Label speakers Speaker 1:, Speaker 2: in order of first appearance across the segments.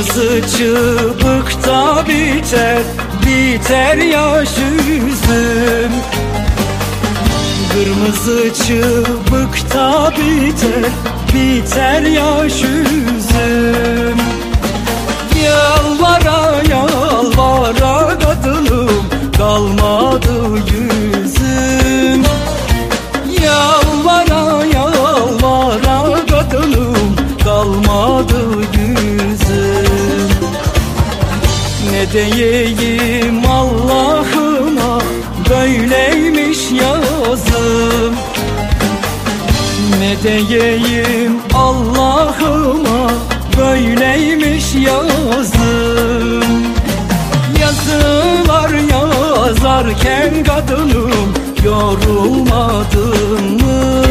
Speaker 1: Kırmızı çıbıkta biter Biter yaş yüzüm. Kırmızı çıbıkta biter Biter yaş yüzüm. Yalvara yalvara kadınım Kalmadı yüzüm. Yalvara yalvara kadınım Kalmadı Ne diyeyim Allah'ıma Böyleymiş yazım. Ne diyeyim Allah'ıma Böyleymiş yazım. Yazılar yazarken kadınım Yorulmadın mı?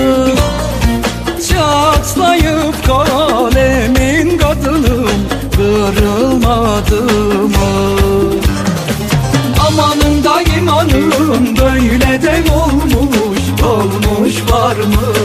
Speaker 1: Çatlayıp kalemin kadınım Kırılmadı mı?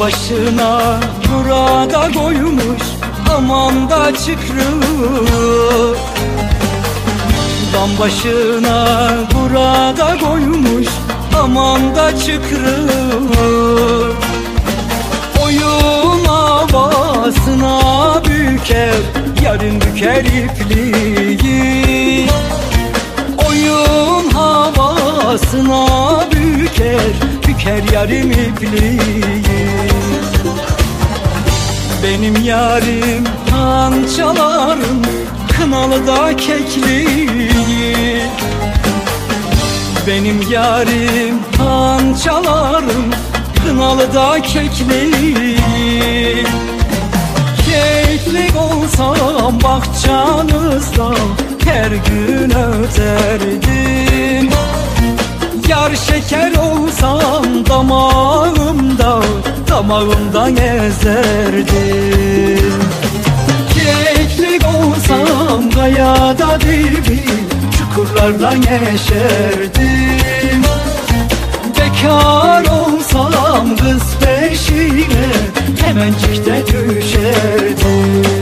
Speaker 1: Başına burada koymuş aman da çıkrı Dam başına burada koymuş aman da çıkrı Oyun havasına büker yarın büker ipliği. Oyun havasına büker büker yarım ipliği Benim yarim hançalarım kınalı da kekliği. Benim yarim hançalarım kınalı da kekliği. Keklik olsam bahçanızda her gün öterdim. Yar şeker olsam Damağımdan ezerdim Keklik olsam kayada dibi Çukurlardan yeşerdim. Bekar olsam kız peşine Hemencikte düşerdim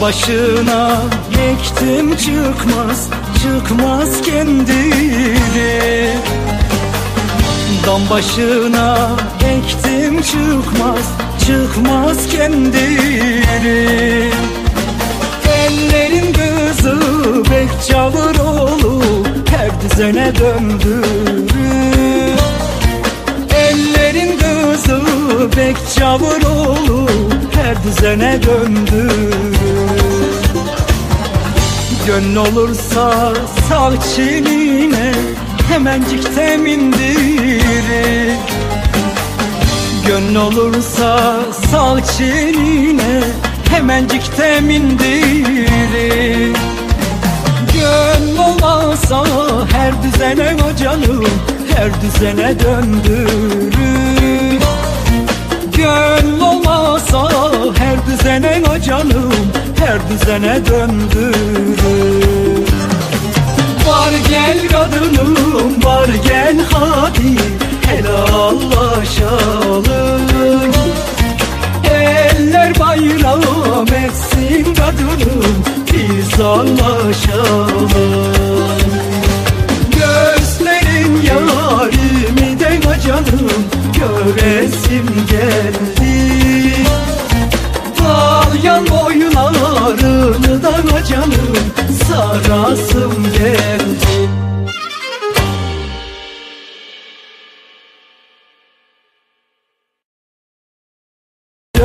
Speaker 1: başına ektim çıkmaz Çıkmaz kendini Dam başına ektim çıkmaz Çıkmaz kendini Ellerin kızı bekçavur oğlu Her düzene döndürür. Ellerin kızı bekçavur oğlu Her düzene döndürür Gönül olursa sağ çiline Hemencik temindirir Gönül olursa sağ çiline Hemencik temindirir Gönül olmasa her düzene o Her düzene döndürür. Gönül olmasa her düzene o Her düzene döndürür Gel kadınım var gel hadi Helallaşalım. Eller bayram etsin kadınım Biz anlaşalım Gözlerin yarimi de canım Göresim geldi. Dalyan boyunlarını canım Sarasım gel